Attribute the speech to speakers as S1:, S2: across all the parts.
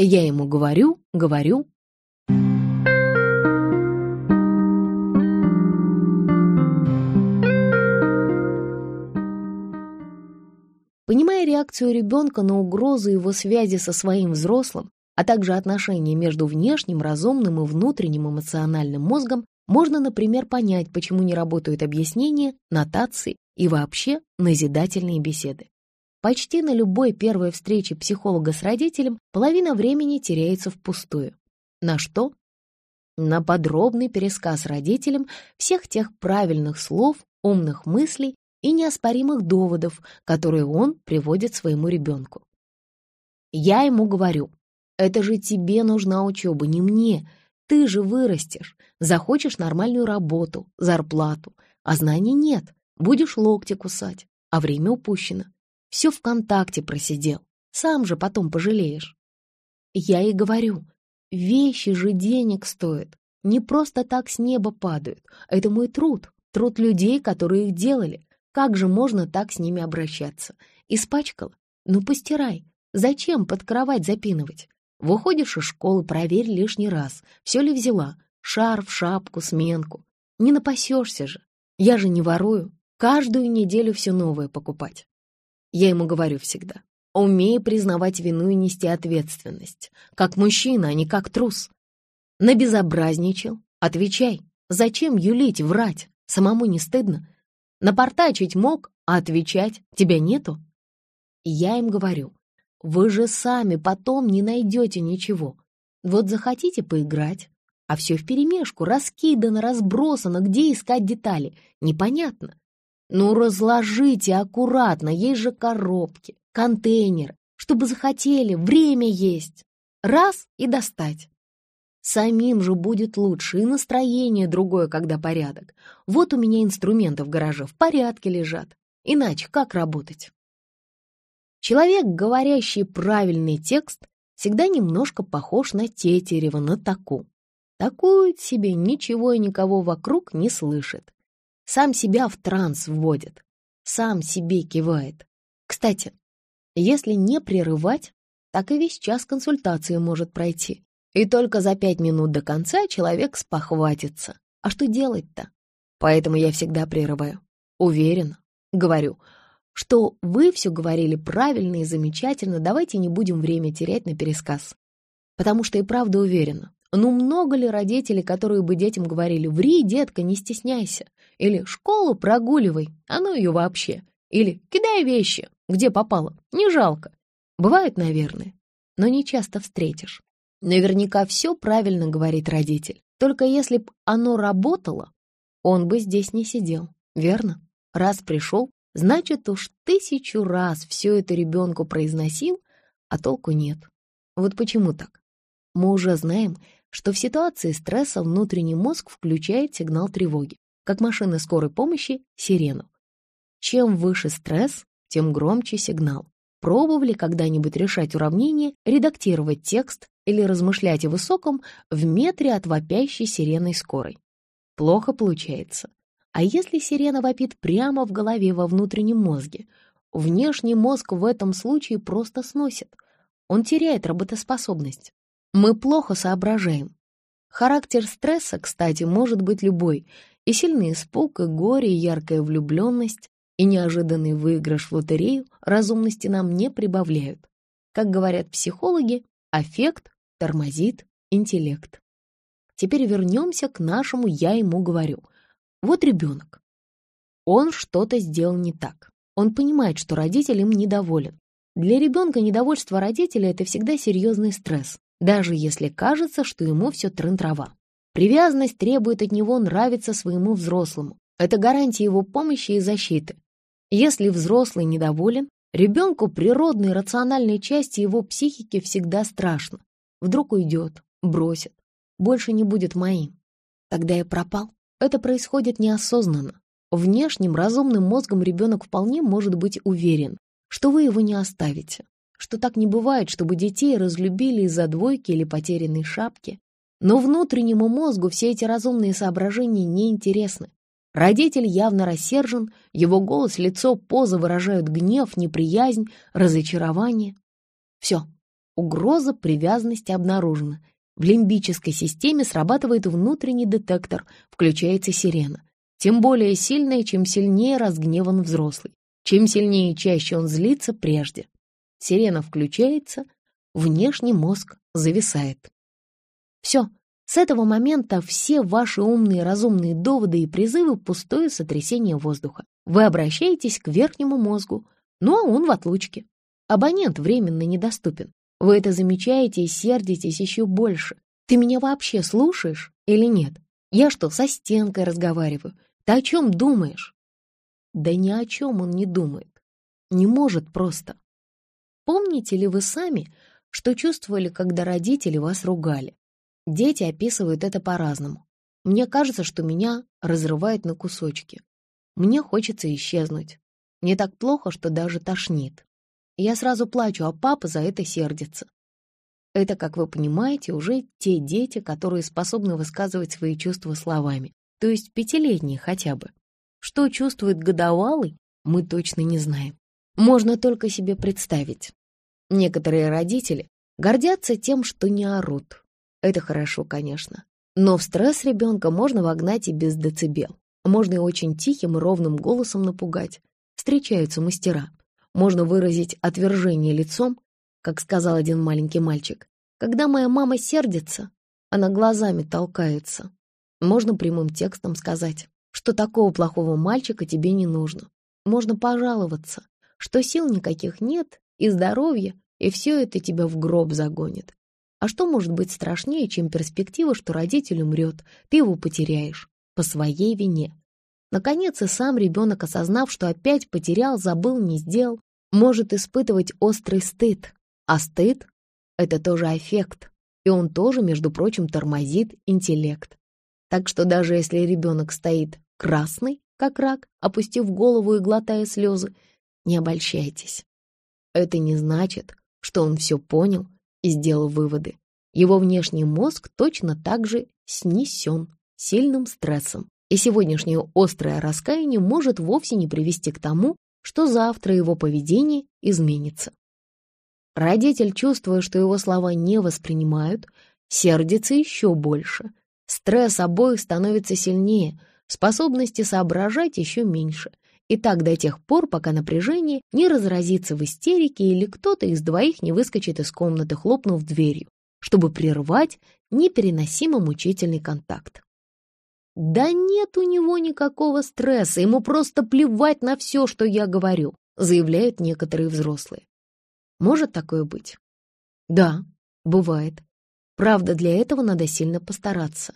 S1: Я ему говорю, говорю. Понимая реакцию ребенка на угрозу его связи со своим взрослым, а также отношения между внешним, разумным и внутренним эмоциональным мозгом, можно, например, понять, почему не работают объяснения, нотации и вообще назидательные беседы. Почти на любой первой встрече психолога с родителем половина времени теряется впустую. На что? На подробный пересказ родителям всех тех правильных слов, умных мыслей и неоспоримых доводов, которые он приводит своему ребенку. Я ему говорю, это же тебе нужна учеба, не мне. Ты же вырастешь, захочешь нормальную работу, зарплату, а знаний нет, будешь локти кусать, а время упущено. Все ВКонтакте просидел, сам же потом пожалеешь. Я и говорю, вещи же денег стоят, не просто так с неба падают. Это мой труд, труд людей, которые их делали. Как же можно так с ними обращаться? Испачкала? Ну, постирай. Зачем под кровать запинывать? Выходишь из школы, проверь лишний раз, все ли взяла. Шарф, шапку, сменку. Не напасешься же. Я же не ворую. Каждую неделю все новое покупать. Я ему говорю всегда. Умей признавать вину и нести ответственность. Как мужчина, а не как трус. Набезобразничал? Отвечай. Зачем юлить, врать? Самому не стыдно? Напортачить мог, а отвечать тебя нету? Я им говорю. Вы же сами потом не найдете ничего. Вот захотите поиграть, а все вперемешку, раскидано, разбросано, где искать детали, непонятно. Ну, разложите аккуратно, есть же коробки, контейнеры, чтобы захотели, время есть. Раз и достать. Самим же будет лучше, и настроение другое, когда порядок. Вот у меня инструменты в гараже в порядке лежат. Иначе как работать? Человек, говорящий правильный текст, всегда немножко похож на Тетерева, на таку. Такует себе, ничего и никого вокруг не слышит. Сам себя в транс вводит, сам себе кивает. Кстати, если не прерывать, так и весь час консультации может пройти. И только за пять минут до конца человек спохватится. А что делать-то? Поэтому я всегда прерываю. Уверена. Говорю, что вы все говорили правильно и замечательно, давайте не будем время терять на пересказ. Потому что и правда уверена. Ну много ли родителей, которые бы детям говорили «Ври, детка, не стесняйся» или «Школу прогуливай, а ну ее вообще» или «Кидай вещи, где попало, не жалко». Бывает, наверное, но не часто встретишь. Наверняка все правильно говорит родитель. Только если б оно работало, он бы здесь не сидел, верно? Раз пришел, Значит, уж тысячу раз все это ребенку произносил, а толку нет. Вот почему так? Мы уже знаем, что в ситуации стресса внутренний мозг включает сигнал тревоги, как машина скорой помощи — сирену. Чем выше стресс, тем громче сигнал. Пробовали когда-нибудь решать уравнение, редактировать текст или размышлять о высоком в метре от вопящей сиреной скорой? Плохо получается. А если сирена вопит прямо в голове во внутреннем мозге? Внешний мозг в этом случае просто сносит. Он теряет работоспособность. Мы плохо соображаем. Характер стресса, кстати, может быть любой. И сильный испуг, и горе, и яркая влюбленность, и неожиданный выигрыш в лотерею разумности нам не прибавляют. Как говорят психологи, аффект тормозит интеллект. Теперь вернемся к нашему «я ему говорю». Вот ребенок. Он что-то сделал не так. Он понимает, что родитель им недоволен. Для ребенка недовольство родителя — это всегда серьезный стресс, даже если кажется, что ему все трын-трава. Привязанность требует от него нравиться своему взрослому. Это гарантия его помощи и защиты. Если взрослый недоволен, ребенку природной рациональной части его психики всегда страшно. Вдруг уйдет, бросит, больше не будет моим. Тогда я пропал. Это происходит неосознанно. Внешним разумным мозгом ребенок вполне может быть уверен, что вы его не оставите, что так не бывает, чтобы детей разлюбили из-за двойки или потерянной шапки. Но внутреннему мозгу все эти разумные соображения неинтересны. Родитель явно рассержен, его голос, лицо, поза выражают гнев, неприязнь, разочарование. Все, угроза привязанности обнаружена. В лимбической системе срабатывает внутренний детектор, включается сирена. Тем более сильная, чем сильнее разгневан взрослый. Чем сильнее и чаще он злится прежде. Сирена включается, внешний мозг зависает. Все, с этого момента все ваши умные разумные доводы и призывы — пустое сотрясение воздуха. Вы обращаетесь к верхнему мозгу, ну а он в отлучке. Абонент временно недоступен. Вы это замечаете и сердитесь еще больше. Ты меня вообще слушаешь или нет? Я что, со стенкой разговариваю? Ты о чем думаешь? Да ни о чем он не думает. Не может просто. Помните ли вы сами, что чувствовали, когда родители вас ругали? Дети описывают это по-разному. Мне кажется, что меня разрывает на кусочки. Мне хочется исчезнуть. Мне так плохо, что даже тошнит. Я сразу плачу, а папа за это сердится. Это, как вы понимаете, уже те дети, которые способны высказывать свои чувства словами, то есть пятилетние хотя бы. Что чувствует годовалый, мы точно не знаем. Можно только себе представить. Некоторые родители гордятся тем, что не орут, это хорошо, конечно. Но в стресс ребенка можно вогнать и без децибел. Можно и очень тихим и ровным голосом напугать. Встречаются мастера. Можно выразить отвержение лицом, как сказал один маленький мальчик. Когда моя мама сердится, она глазами толкается. Можно прямым текстом сказать, что такого плохого мальчика тебе не нужно. Можно пожаловаться, что сил никаких нет, и здоровья, и все это тебя в гроб загонит. А что может быть страшнее, чем перспектива, что родитель умрет, ты его потеряешь, по своей вине? Наконец и сам ребенок, осознав, что опять потерял, забыл, не сделал, может испытывать острый стыд. А стыд — это тоже аффект, и он тоже, между прочим, тормозит интеллект. Так что даже если ребенок стоит красный, как рак, опустив голову и глотая слезы, не обольщайтесь. Это не значит, что он все понял и сделал выводы. Его внешний мозг точно так же снесен сильным стрессом, и сегодняшнее острое раскаяние может вовсе не привести к тому, что завтра его поведение изменится. Родитель, чувствуя, что его слова не воспринимают, сердится еще больше. Стресс обоих становится сильнее, способности соображать еще меньше — и так до тех пор, пока напряжение не разразится в истерике или кто-то из двоих не выскочит из комнаты, хлопнув дверью, чтобы прервать непереносимо мучительный контакт. «Да нет у него никакого стресса, ему просто плевать на все, что я говорю», заявляют некоторые взрослые. Может такое быть? Да, бывает. Правда, для этого надо сильно постараться.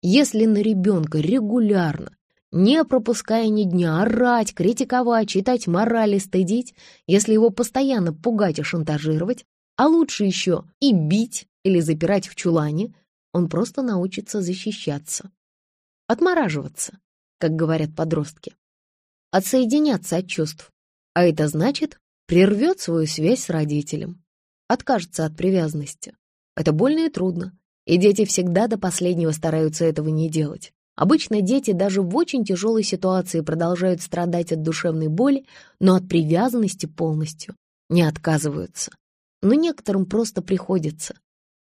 S1: Если на ребенка регулярно не пропуская ни дня, орать, критиковать, читать морали, стыдить, если его постоянно пугать и шантажировать, а лучше еще и бить или запирать в чулане, он просто научится защищаться. Отмораживаться, как говорят подростки. Отсоединяться от чувств. А это значит, прервет свою связь с родителем. Откажется от привязанности. Это больно и трудно. И дети всегда до последнего стараются этого не делать. Обычно дети даже в очень тяжелой ситуации продолжают страдать от душевной боли, но от привязанности полностью не отказываются. Но некоторым просто приходится.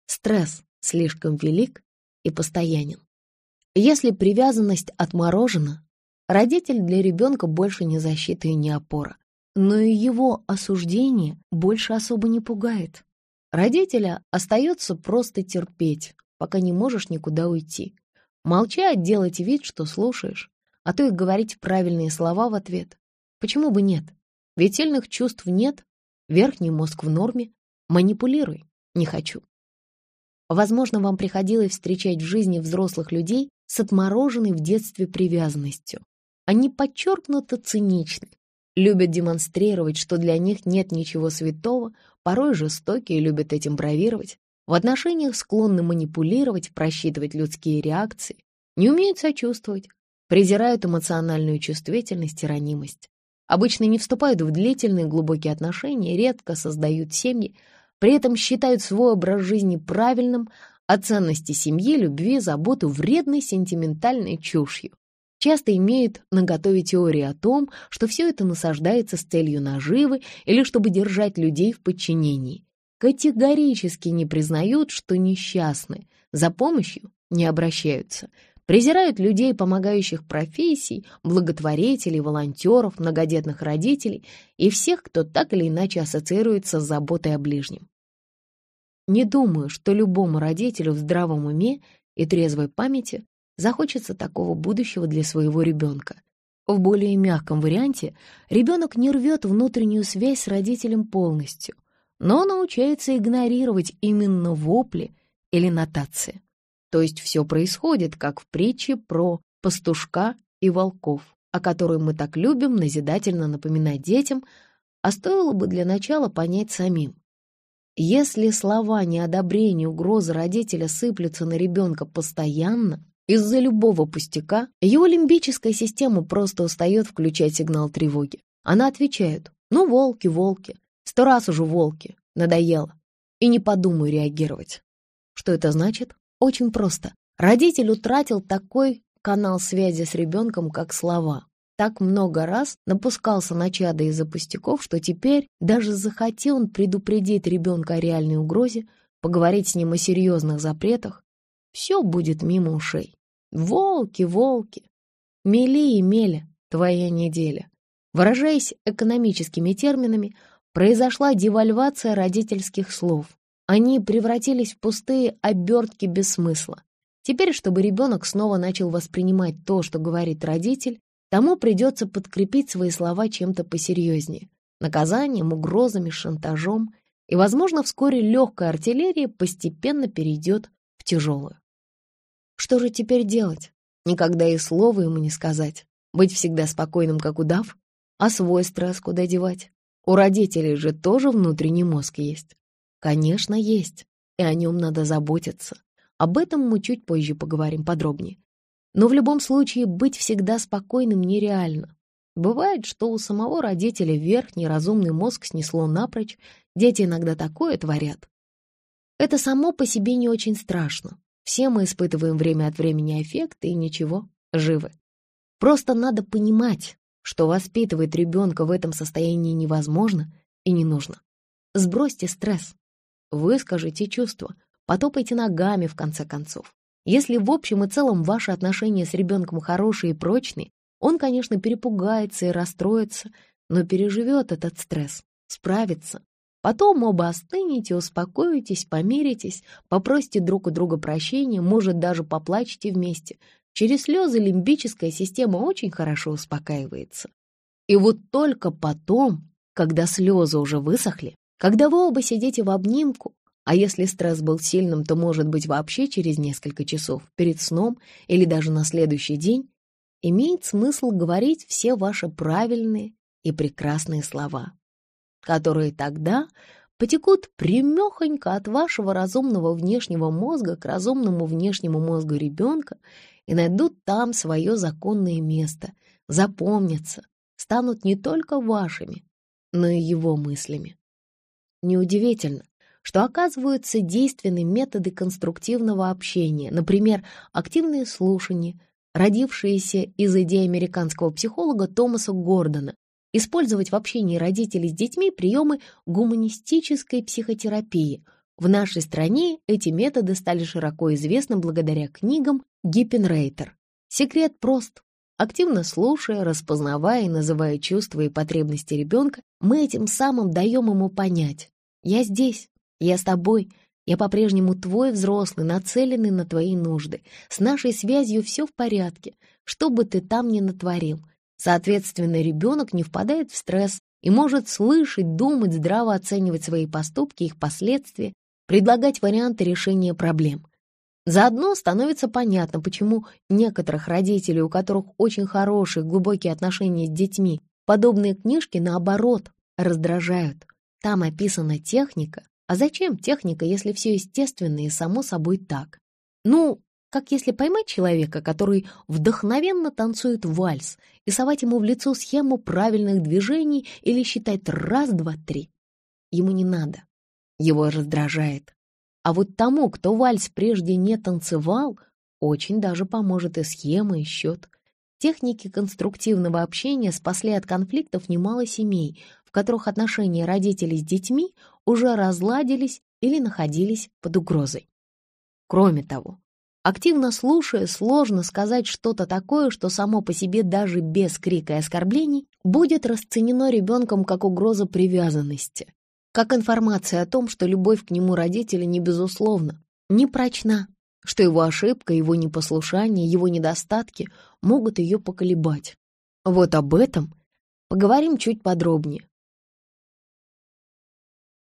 S1: Стресс слишком велик и постоянен. Если привязанность отморожена, родитель для ребенка больше не защита и не опора. Но и его осуждение больше особо не пугает. Родителя остается просто терпеть, пока не можешь никуда уйти. Молчать, делать вид, что слушаешь, а то и говорить правильные слова в ответ. Почему бы нет? Ведь сильных чувств нет, верхний мозг в норме. Манипулируй, не хочу. Возможно, вам приходилось встречать в жизни взрослых людей с отмороженной в детстве привязанностью. Они подчеркнуто циничны, любят демонстрировать, что для них нет ничего святого, порой жестокие любят этим бравировать, в отношениях склонны манипулировать, просчитывать людские реакции, не умеют сочувствовать, презирают эмоциональную чувствительность и ранимость. Обычно не вступают в длительные глубокие отношения, редко создают семьи, при этом считают свой образ жизни правильным, а ценности семьи, любви, заботы вредной сентиментальной чушью. Часто имеют наготове теории о том, что все это насаждается с целью наживы или чтобы держать людей в подчинении. Категорически не признают, что несчастны, за помощью не обращаются, презирают людей, помогающих профессий, благотворителей, волонтеров, многодетных родителей и всех, кто так или иначе ассоциируется с заботой о ближнем. Не думаю, что любому родителю в здравом уме и трезвой памяти захочется такого будущего для своего ребенка. В более мягком варианте ребенок не рвет внутреннюю связь с родителем полностью, но научается игнорировать именно вопли или нотации. То есть все происходит, как в притче про пастушка и волков, о которой мы так любим назидательно напоминать детям, а стоило бы для начала понять самим. Если слова неодобрения, угрозы родителя сыплются на ребенка постоянно, из-за любого пустяка, его лимбическая система просто устает включать сигнал тревоги. Она отвечает «Ну, волки, волки, сто раз уже волки, надоело». И не подумаю реагировать. Что это значит? Очень просто. Родитель утратил такой канал связи с ребенком, как слова так много раз напускался на чада из-за пустяков, что теперь, даже захотел он предупредить ребенка о реальной угрозе, поговорить с ним о серьезных запретах, все будет мимо ушей. Волки, волки, мели и меля, твоя неделя. Выражаясь экономическими терминами, произошла девальвация родительских слов. Они превратились в пустые обертки без смысла. Теперь, чтобы ребенок снова начал воспринимать то, что говорит родитель, Тому придется подкрепить свои слова чем-то посерьезнее. Наказанием, угрозами, шантажом. И, возможно, вскоре легкая артиллерия постепенно перейдет в тяжелую. Что же теперь делать? Никогда и слова ему не сказать. Быть всегда спокойным, как удав? А свой стресс куда девать? У родителей же тоже внутренний мозг есть. Конечно, есть. И о нем надо заботиться. Об этом мы чуть позже поговорим подробнее. Но в любом случае быть всегда спокойным нереально. Бывает, что у самого родителя верхний разумный мозг снесло напрочь, дети иногда такое творят. Это само по себе не очень страшно. Все мы испытываем время от времени эффекты и ничего, живы. Просто надо понимать, что воспитывать ребенка в этом состоянии невозможно и не нужно. Сбросьте стресс, выскажите чувства, потопайте ногами в конце концов. Если в общем и целом ваши отношения с ребенком хорошие и прочные, он, конечно, перепугается и расстроится, но переживет этот стресс, справится. Потом оба остынете, успокоитесь, помиритесь, попросите друг у друга прощения, может, даже поплачете вместе. Через слезы лимбическая система очень хорошо успокаивается. И вот только потом, когда слезы уже высохли, когда вы оба сидите в обнимку, а если стресс был сильным, то, может быть, вообще через несколько часов, перед сном или даже на следующий день, имеет смысл говорить все ваши правильные и прекрасные слова, которые тогда потекут прямехонько от вашего разумного внешнего мозга к разумному внешнему мозгу ребенка и найдут там свое законное место, запомнятся, станут не только вашими, но и его мыслями. Неудивительно, что оказываются действенны методы конструктивного общения, например, активные слушания, родившиеся из идеи американского психолога Томаса Гордона, использовать в общении родителей с детьми приемы гуманистической психотерапии. В нашей стране эти методы стали широко известны благодаря книгам Гиппенрейтер. Секрет прост. Активно слушая, распознавая и называя чувства и потребности ребенка, мы этим самым даем ему понять «Я здесь, я с тобой. Я по-прежнему твой взрослый, нацеленный на твои нужды. С нашей связью все в порядке, что бы ты там ни натворил. Соответственно, ребенок не впадает в стресс и может слышать, думать, здраво оценивать свои поступки, их последствия, предлагать варианты решения проблем. Заодно становится понятно, почему некоторых родителей, у которых очень хорошие, глубокие отношения с детьми, подобные книжки, наоборот, раздражают. Там описана техника, а зачем техника, если все естественно и само собой так? Ну, как если поймать человека, который вдохновенно танцует вальс, и совать ему в лицо схему правильных движений или считать раз, два, три. Ему не надо. Его раздражает. А вот тому, кто вальс прежде не танцевал, очень даже поможет и схема, и счет. Техники конструктивного общения спасли от конфликтов немало семей, в которых отношения родителей с детьми уже разладились или находились под угрозой. Кроме того, активно слушая, сложно сказать что-то такое, что само по себе даже без крика и оскорблений будет расценено ребенком как угроза привязанности, как информация о том, что любовь к нему родителя не безусловна, не прочна, что его ошибка, его непослушание, его недостатки могут ее поколебать. Вот об этом поговорим чуть подробнее.